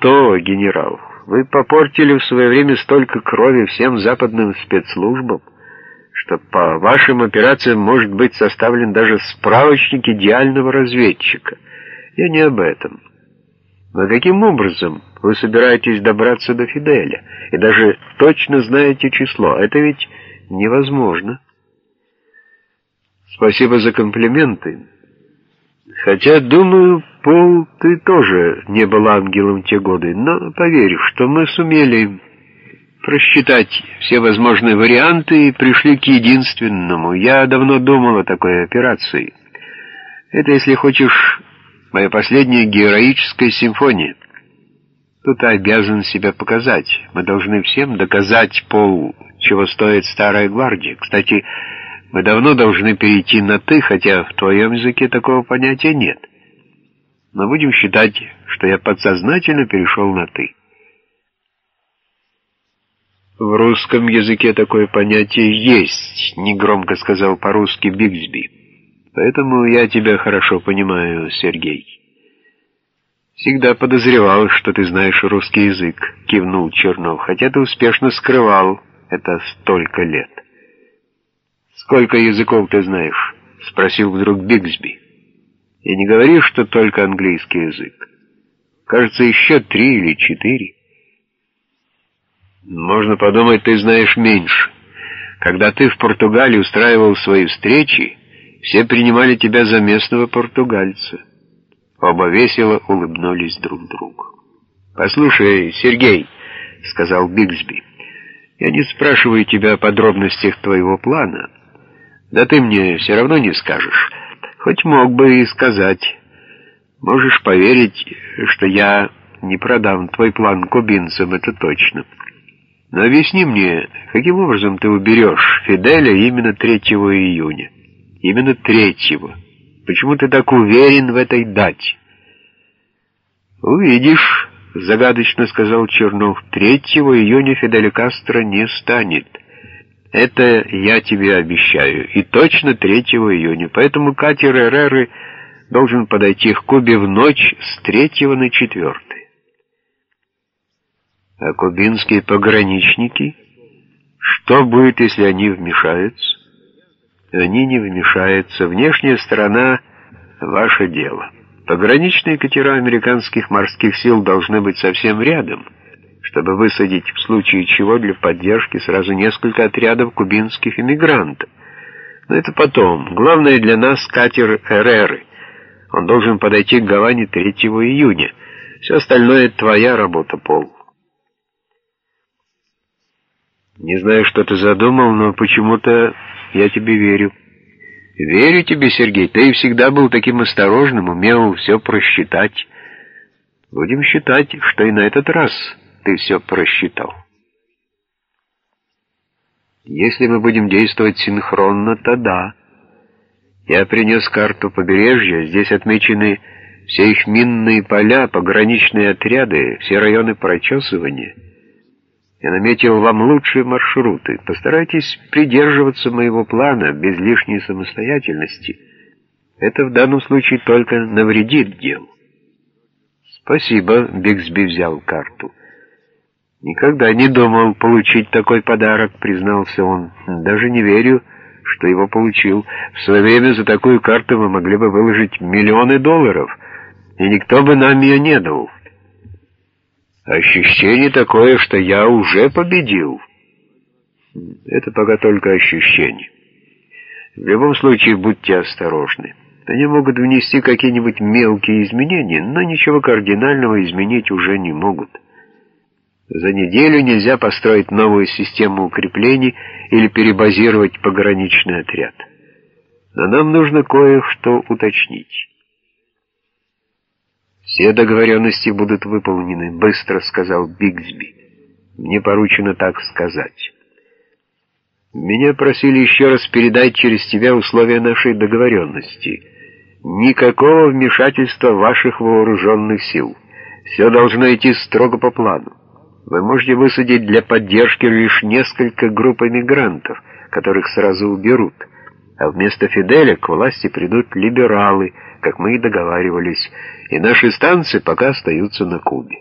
что, генерал, вы попортили в свое время столько крови всем западным спецслужбам, что по вашим операциям может быть составлен даже справочник идеального разведчика. Я не об этом. Но каким образом вы собираетесь добраться до Фиделя? И даже точно знаете число. Это ведь невозможно. Спасибо за комплименты. Хотя, думаю, Пол, ты тоже не был ангелом те годы, но поверь, что мы сумели просчитать все возможные варианты и пришли к единственному. Я давно думал о такой операции. Это, если хочешь, моя последняя героическая симфония. Тут обязан себя показать. Мы должны всем доказать, Пол, чего стоит старая гвардия. Кстати, мы давно должны перейти на «ты», хотя в твоем языке такого понятия нет. Но будем считать, что я подсознательно перешел на «ты». В русском языке такое понятие есть, негромко сказал по-русски Бигсби. Поэтому я тебя хорошо понимаю, Сергей. Всегда подозревал, что ты знаешь русский язык, кивнул Чернов, хотя ты успешно скрывал это столько лет. «Сколько языков ты знаешь?» — спросил вдруг Бигсби. «И не говори, что только английский язык. Кажется, еще три или четыре». «Можно подумать, ты знаешь меньше. Когда ты в Португалии устраивал свои встречи, все принимали тебя за местного португальца». Оба весело улыбнулись друг другу. «Послушай, Сергей», — сказал Бигсби, — «я не спрашиваю тебя о подробностях твоего плана». Да ты мне все равно не скажешь. Хоть мог бы и сказать. Можешь поверить, что я не продам твой план кубинцам, это точно. Но объясни мне, каким образом ты уберешь Фиделя именно 3 июня? Именно 3 Почему ты так уверен в этой дате? Увидишь, загадочно сказал Чернов, 3 июня Фиделя Кастро не станет. Это я тебе обещаю. И точно 3 июня. Поэтому катер Эреры должен подойти к Кубе в ночь с 3 на 4. А кубинские пограничники? Что будет, если они вмешаются? Они не вмешаются. Внешняя сторона — ваше дело. Пограничные катера американских морских сил должны быть совсем рядом — чтобы высадить в случае чего для поддержки сразу несколько отрядов кубинских иммигрантов. Но это потом. Главное для нас катер Эреры. Он должен подойти к Гаване 3 июня. Все остальное — твоя работа, Пол. Не знаю, что ты задумал, но почему-то я тебе верю. Верю тебе, Сергей. Ты всегда был таким осторожным, умел все просчитать. Будем считать, что и на этот раз ты все просчитал. Если мы будем действовать синхронно, то да. Я принес карту побережья, здесь отмечены все их минные поля, пограничные отряды, все районы прочесывания. Я наметил вам лучшие маршруты. Постарайтесь придерживаться моего плана без лишней самостоятельности. Это в данном случае только навредит делу. Спасибо, Бигсби взял карту. «Никогда не думал получить такой подарок», — признался он. «Даже не верю, что его получил. В свое время за такую карту мы могли бы выложить миллионы долларов, и никто бы нам ее не дал. Ощущение такое, что я уже победил. Это пока только ощущение. В любом случае, будьте осторожны. Они могут внести какие-нибудь мелкие изменения, но ничего кардинального изменить уже не могут». За неделю нельзя построить новую систему укреплений или перебазировать пограничный отряд. Но нам нужно кое-что уточнить. «Все договоренности будут выполнены», — быстро сказал Бигсби. «Мне поручено так сказать». «Меня просили еще раз передать через тебя условия нашей договоренности. Никакого вмешательства ваших вооруженных сил. Все должно идти строго по плану. Вы можете высадить для поддержки лишь несколько групп эмигрантов, которых сразу уберут, а вместо Фиделя к власти придут либералы, как мы и договаривались, и наши станции пока остаются на Кубе.